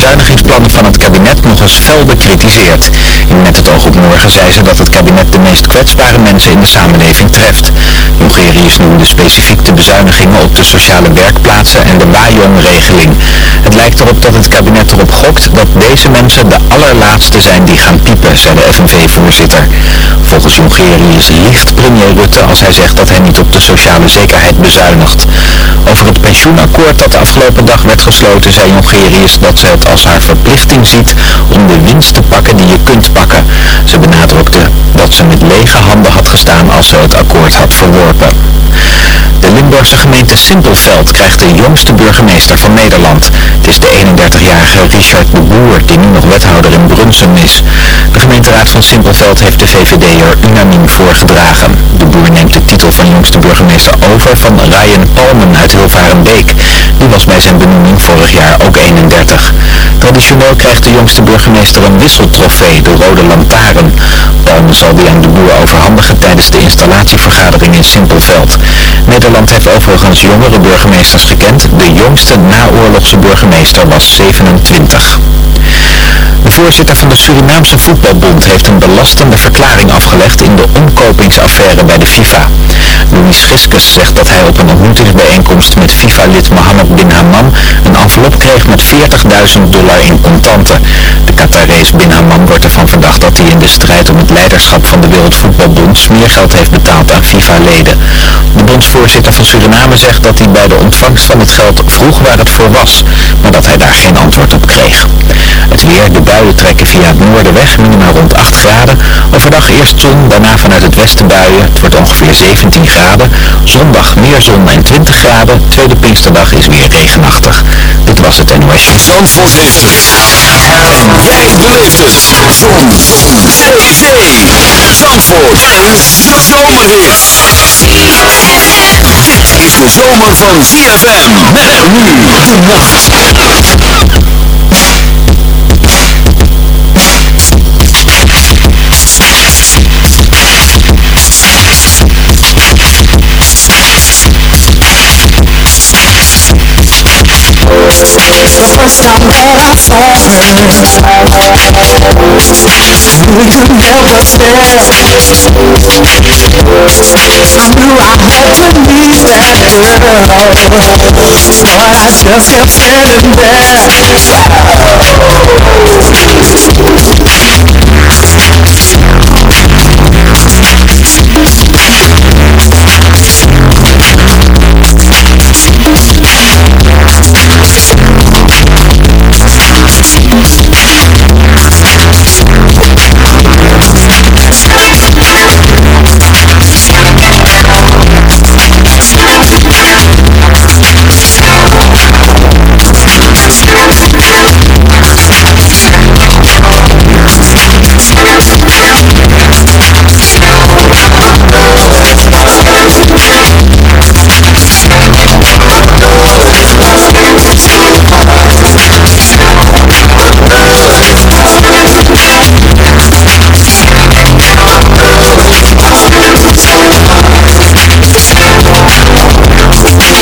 bezuinigingsplannen van het kabinet nog eens fel bekritiseerd. In Met het oog op morgen zei ze dat het kabinet de meest kwetsbare mensen in de samenleving treft. Jongerius noemde specifiek de bezuinigingen op de sociale werkplaatsen en de WAJON-regeling. Het lijkt erop dat het kabinet erop gokt dat deze mensen de allerlaatste zijn die gaan piepen, zei de FNV-voorzitter. Volgens Jongerius liegt premier Rutte als hij zegt dat hij niet op de sociale zekerheid bezuinigt. Over het pensioenakkoord dat de afgelopen dag werd gesloten, zei Jongerius dat ze het als haar verplichting ziet om de winst te pakken die je kunt pakken. Ze benadrukte dat ze met lege handen had gestaan als ze het akkoord had verworpen. De Limburgse gemeente Simpelveld krijgt de jongste burgemeester van Nederland. Het is de 31-jarige Richard de Boer, die nu nog wethouder in Brunsum is. De gemeenteraad van Simpelveld heeft de VVD'er unaniem voorgedragen. De Boer neemt de titel van jongste burgemeester over van Ryan Palmen uit Hilvarenbeek. Die was bij zijn benoeming vorig jaar ook 31. Traditioneel krijgt de jongste burgemeester een wisseltrofee, de Rode Lantaarn. Palmen zal die aan de Boer overhandigen tijdens de installatievergadering in Simpelveld. Nederland heeft overigens jongere burgemeesters gekend. De jongste naoorlogse burgemeester was 27. Voorzitter van de Surinaamse Voetbalbond heeft een belastende verklaring afgelegd in de omkopingsaffaire bij de FIFA. Louis Giskus zegt dat hij op een ontmoetingsbijeenkomst met FIFA-lid Mohammed bin Hammam een envelop kreeg met 40.000 dollar in contanten. De Qatarees bin Hammam wordt ervan verdacht dat hij in de strijd om het leiderschap van de Wereldvoetbalbond smeergeld heeft betaald aan FIFA-leden. De bondsvoorzitter van Suriname zegt dat hij bij de ontvangst van het geld vroeg waar het voor was, maar dat hij daar geen antwoord op kreeg. Het weer, de buien trekken via het noorden weg, minimaal rond 8 graden. Overdag eerst zon, daarna vanuit het westen buien. Het wordt ongeveer 17 graden. Zondag meer zon en 20 graden. Tweede Pinksterdag is weer regenachtig. Dit was het NOS. Zandvoort heeft het. En jij beleeft het. Zon. Zee. Zee. Zandvoort. Een zomerhit. Dit is de zomer van ZFM. Met nu de nacht. First time that I saw her, Would you never us? I knew I had to meet that girl but I just kept standing there.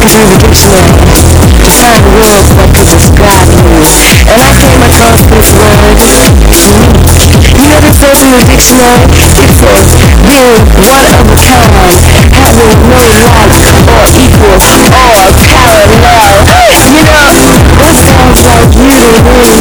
I was looking through the dictionary to find words that could describe you, and I came across this word, unique. You know this says in the dictionary? It says, being one of a kind, having no like or equal or parallel. You know, that sounds like you to me.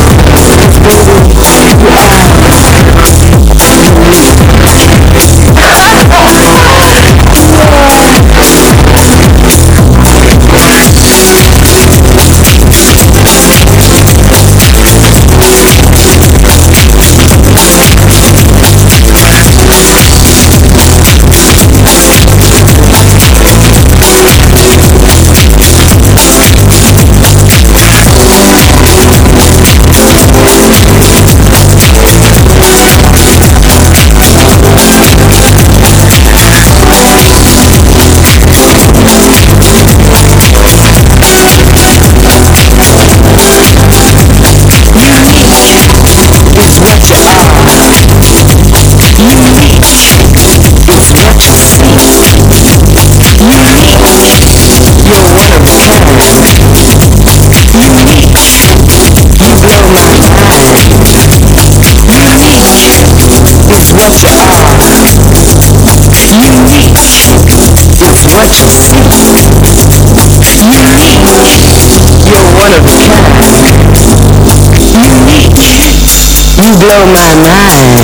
Blow my mind.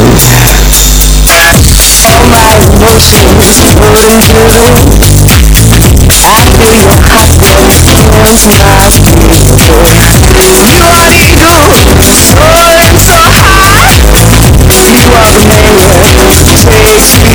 All my emotions rolling through. I feel your hot blood against my oh, skin. You are eagle, soaring so high. You are the man that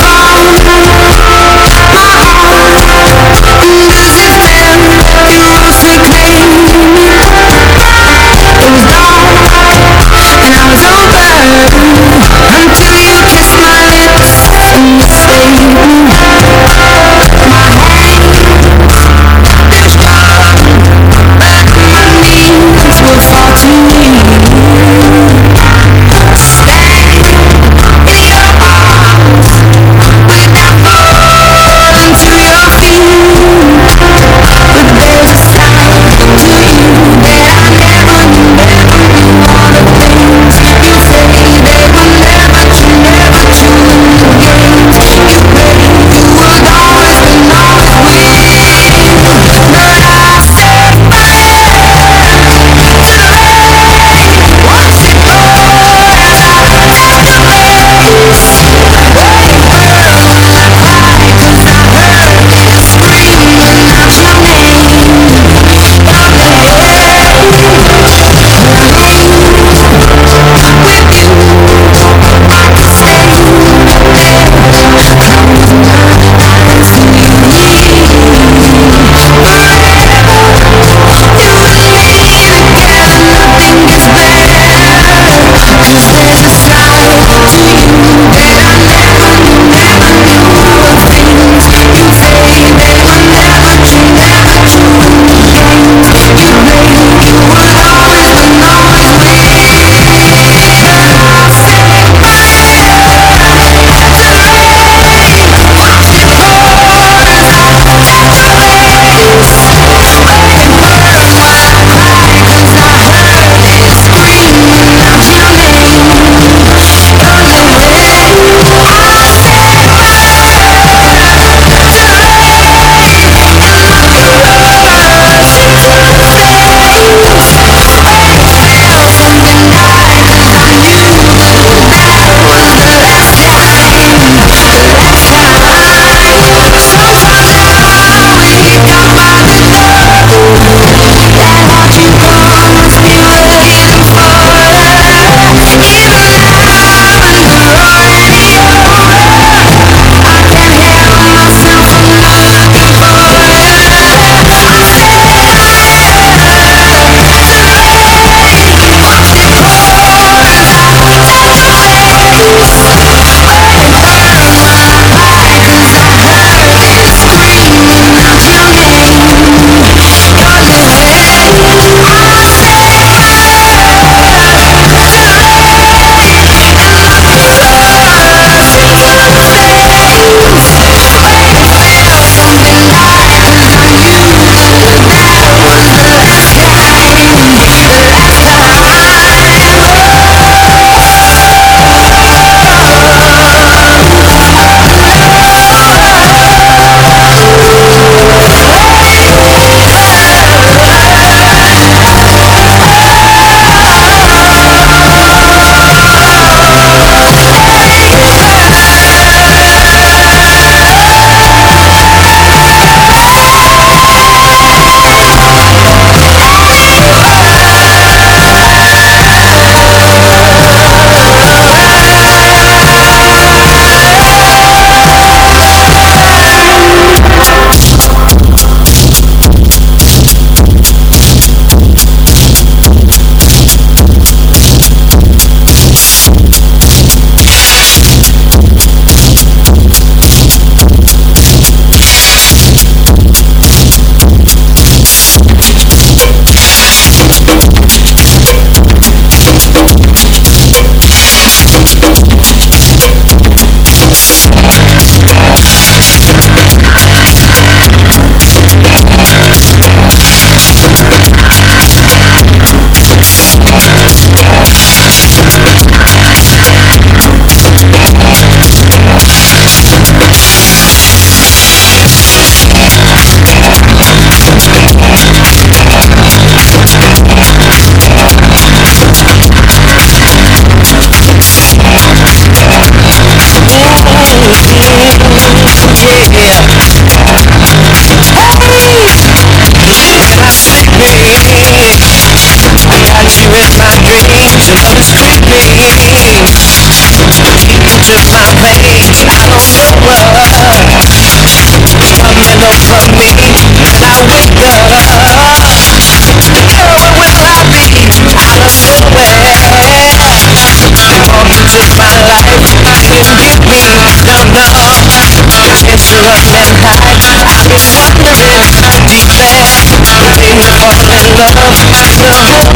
Yeah.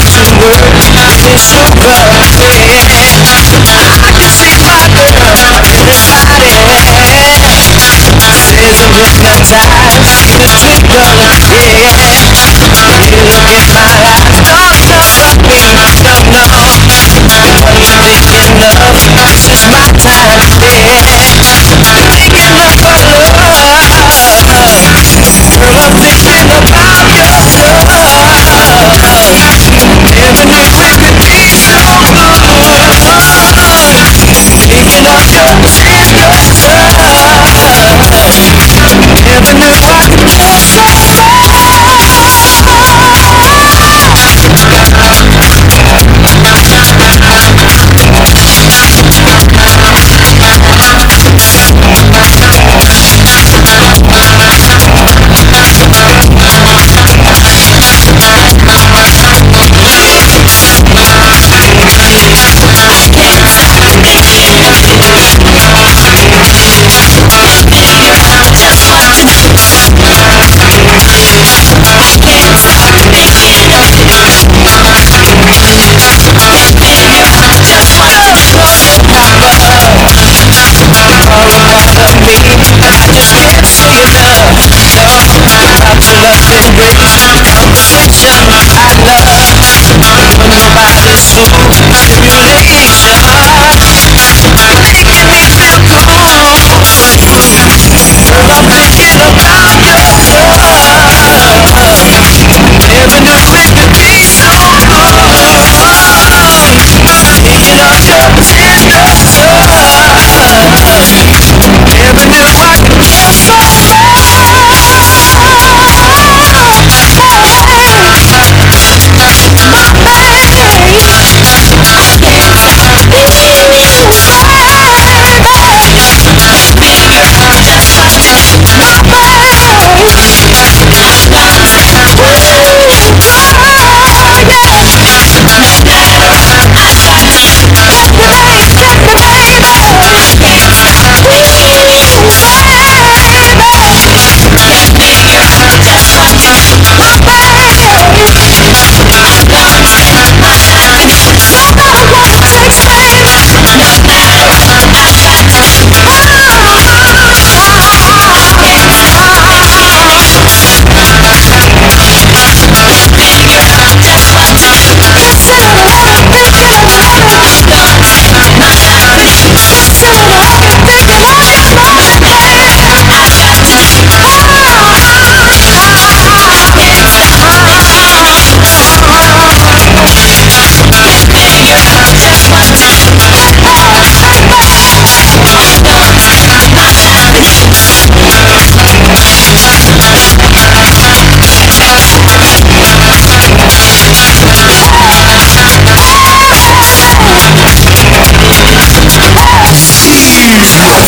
some words, nothing super Sometimes it happens undecided Says I'm hypnotized, the people I'm in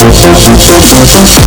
Zo, zo, zo, zo,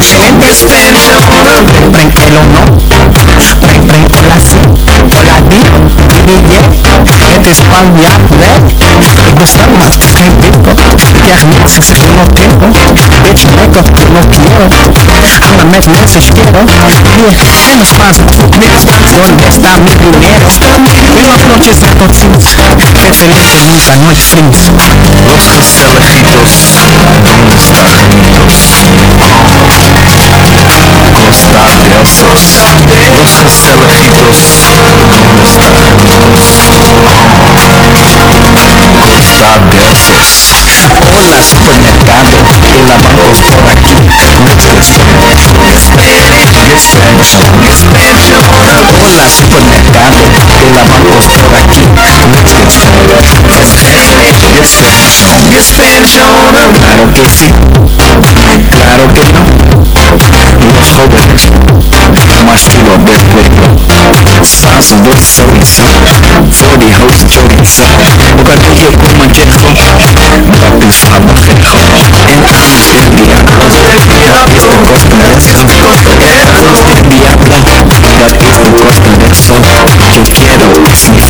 Siempre espera Pren que lo no Pren, pren, hola sí Hola di Diye Het is van a weg Me ben slim, maar geen winkel Ik krijg niks, ik zeg no tiempo Bitch, lekker, no quiero Anda mete mensen, quiero Yeah, nos dat Spaans doet niks Onde está mi dinero Unas noches de tot ziens Het is nunca, nooit vriends Los gezelligitos Donde está falsos, dulces celebritos. Sabiosas. Hola supermercado, hola bancos por aquí. Expansion. Hola supermercado, hola bancos por aquí. Expansion. Claro que sí. Claro que no. people of this people. Sons of this service, for the host service. وكذلك يكون جنهم ربي سبحانه خلقهم and I'm the Abba is the gospel that's come and I'm the Abba that is the gospel that's come so quiero listening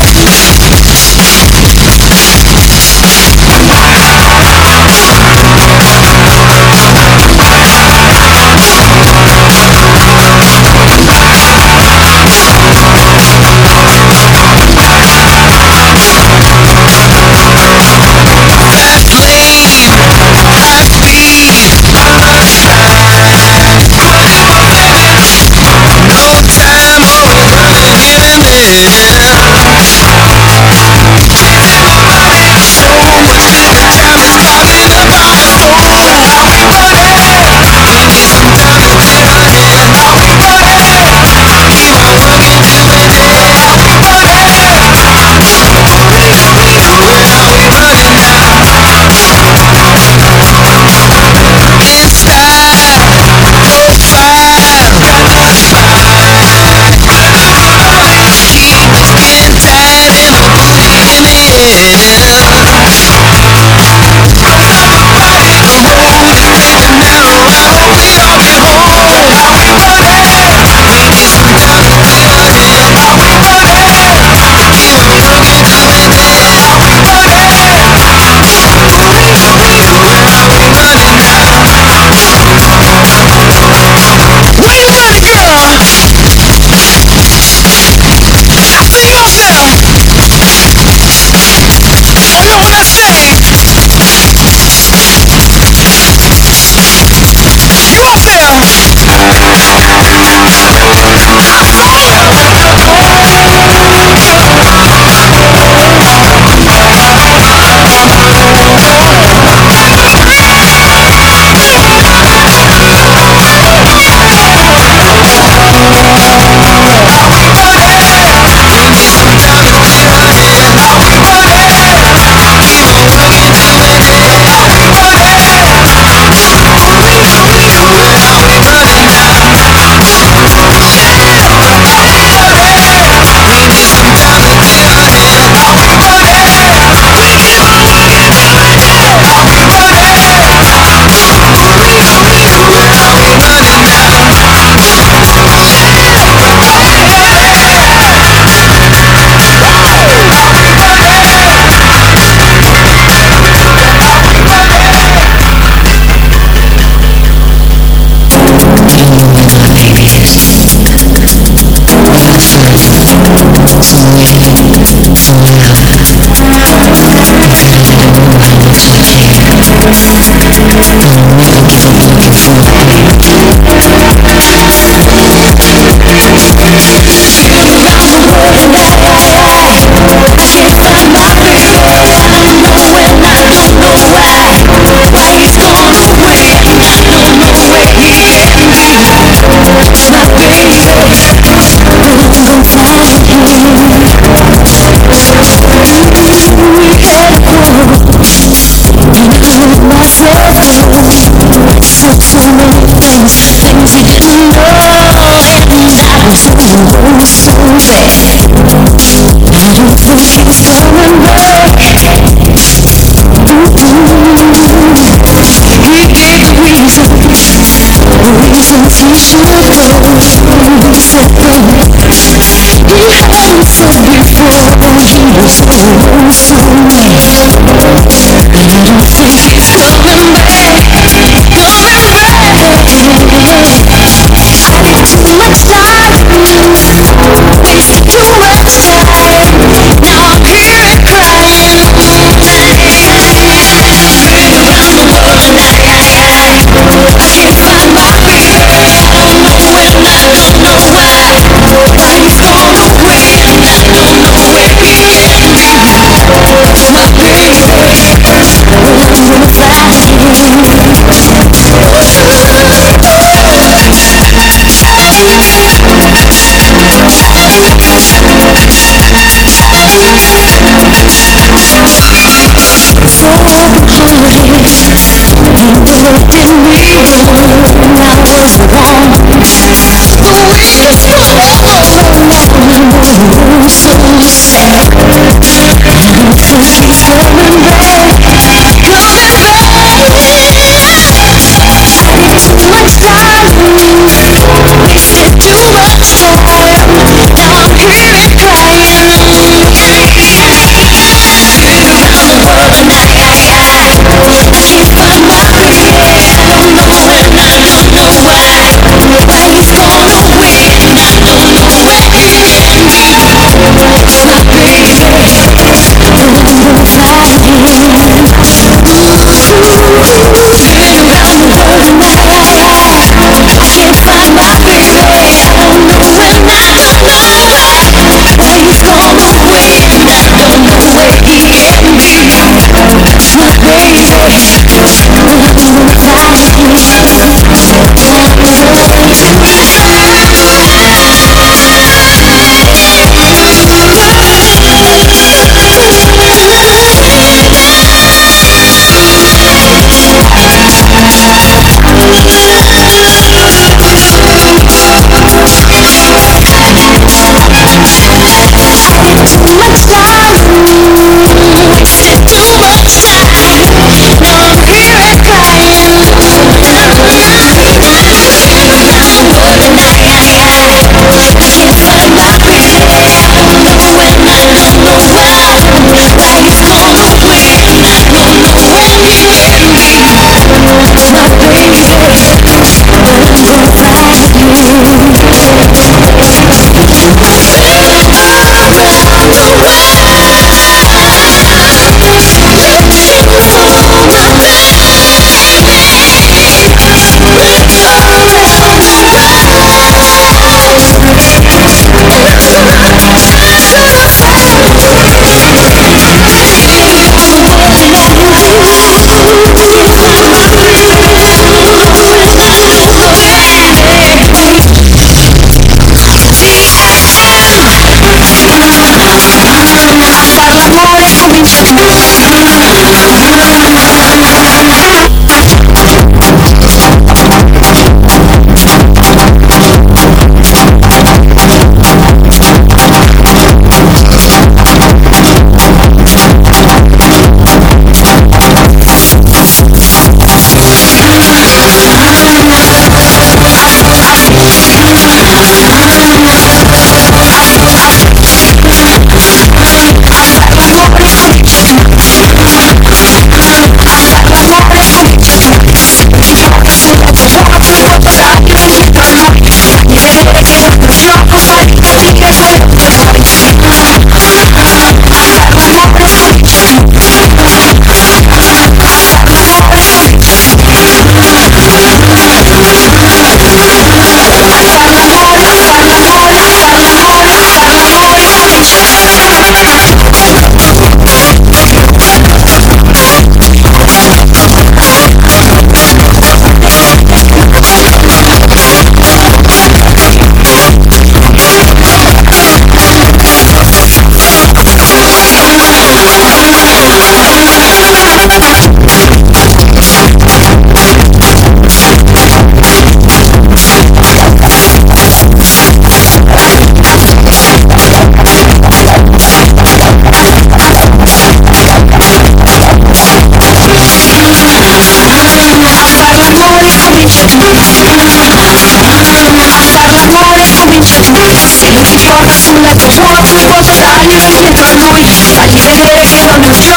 Thank sorry.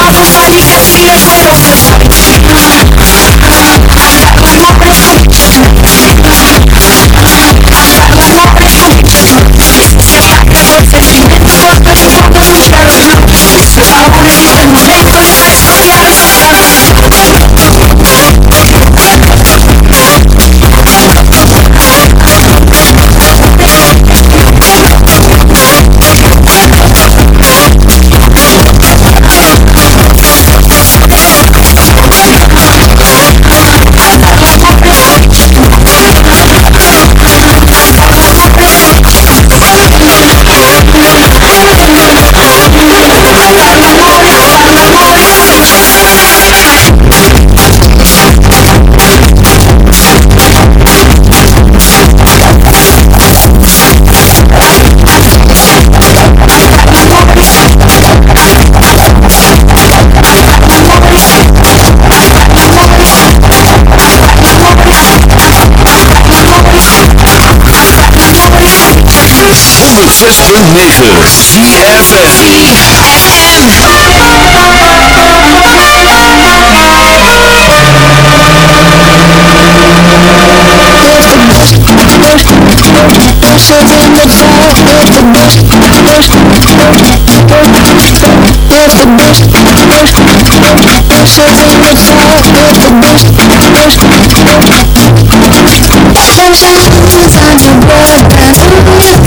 Motherfucker 106.9 CFFM Comes out, he's on board,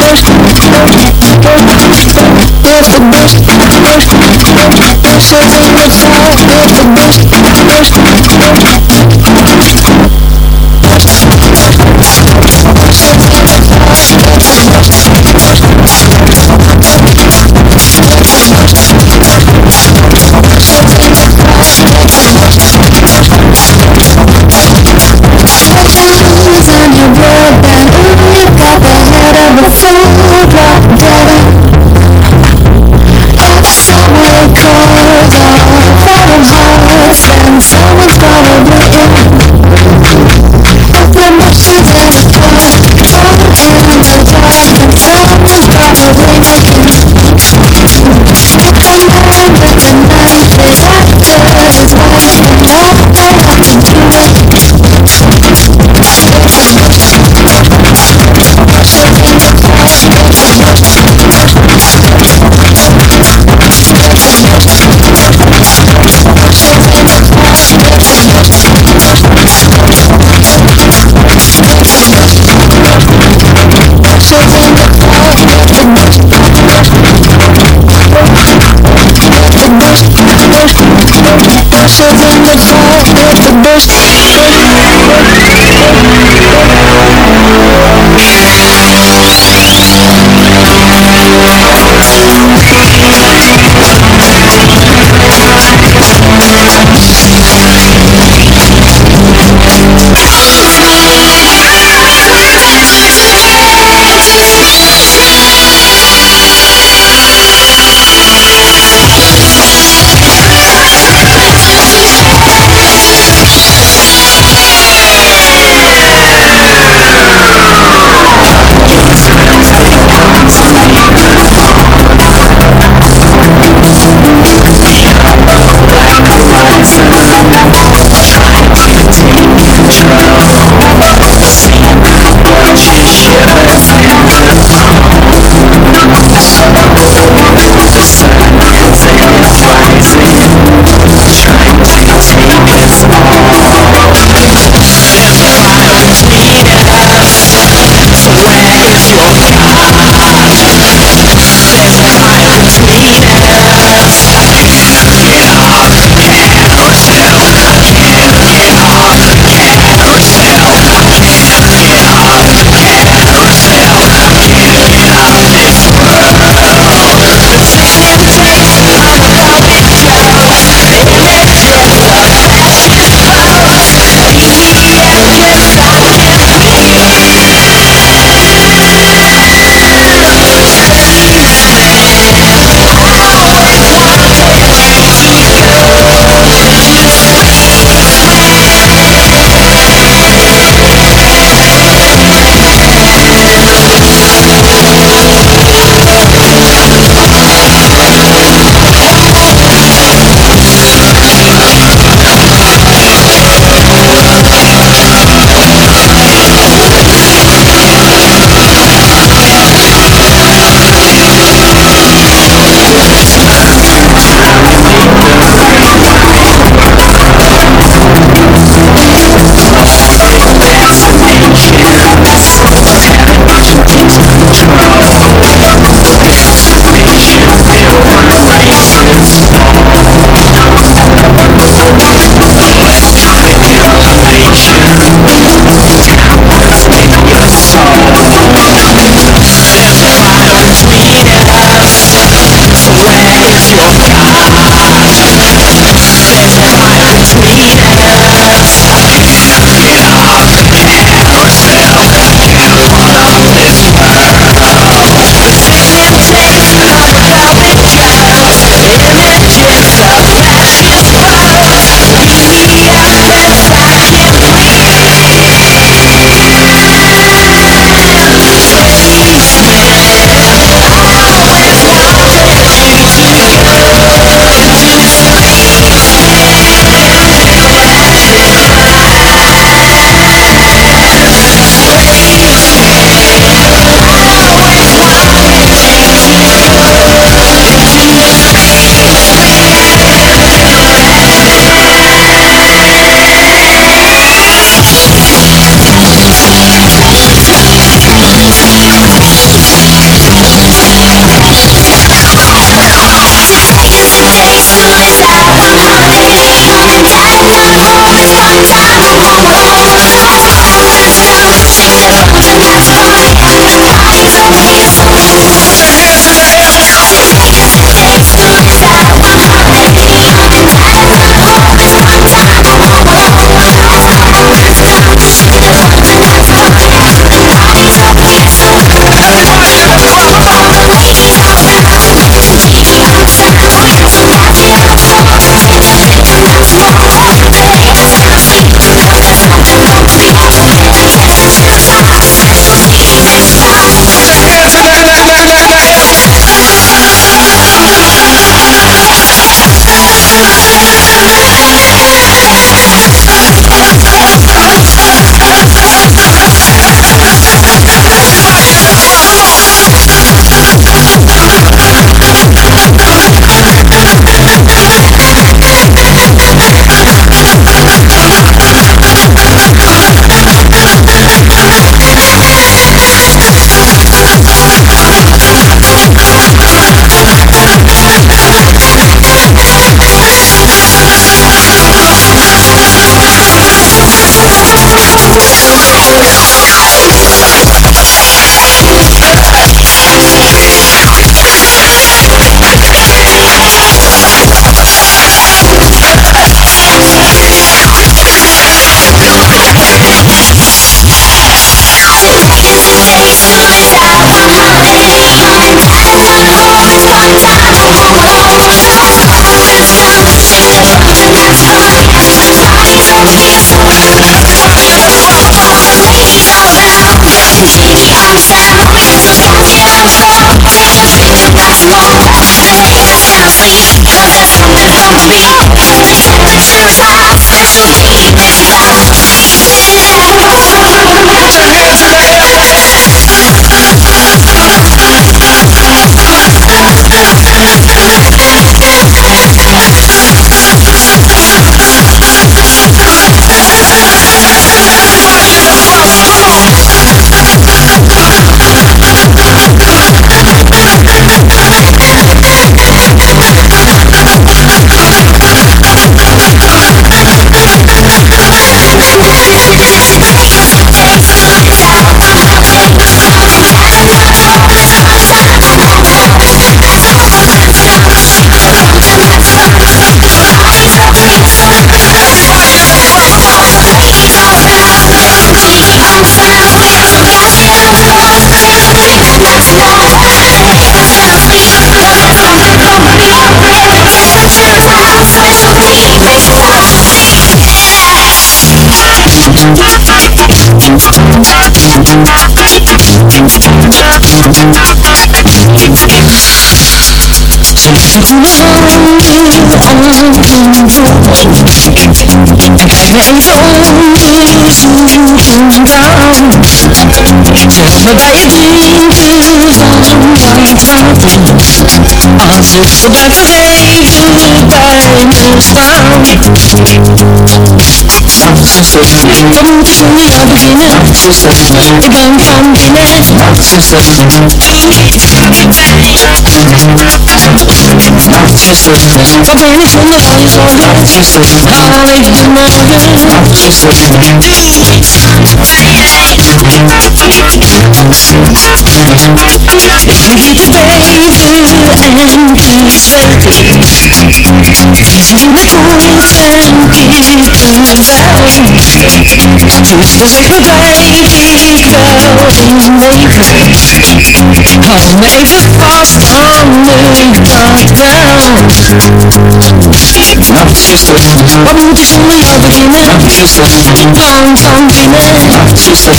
goes to Shit in the car, with the bush Cause I'm so Als ik gebruik even bij me staan Tamam seni yadını Gidem kendine Kapını şunu alsana Ağzına göre Gitti en güzel zweten Zie je me voelt Omega of Omega Not sister Wat moet ik zonder jou beginnen? Not sister Ik droom van binnen Not sister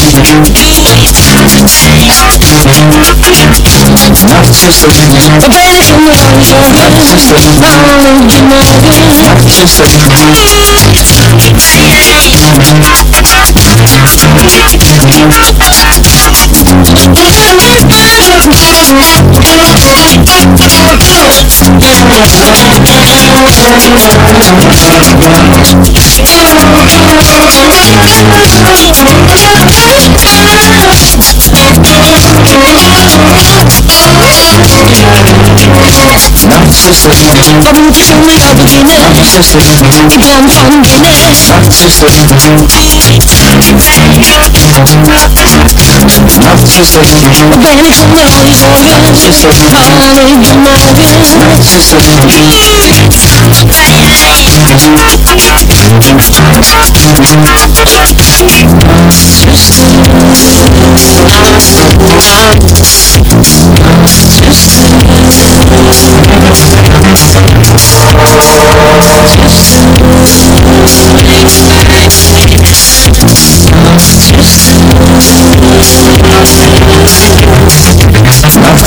Not sister Wat ben ik zonder jou zorgen? Not sister Waarom moet je morgen? Not sister Doe mij maar Nacht, zuster, wat moet ik zonder jou beginnen? Nacht, zuster, ik brand van binnen Nacht, zuster, Nacht, zuster, wat ben ik zonder al je zorgen? Nacht, zuster, haal ik de morgen? Nacht, zuster, Nacht, zuster, wat Just a moment,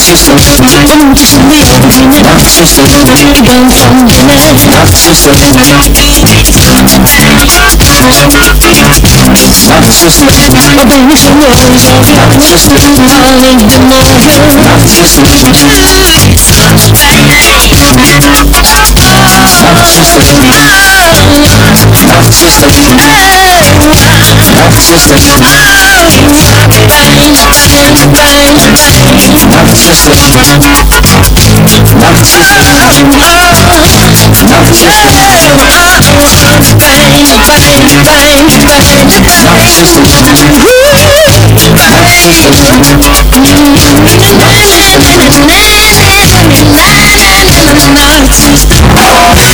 Sometimes I'm lonely, I dream just sister I wanna go home at night About sister About sister I've been so lonely About sister Darling, come over About sister Tonight About Oh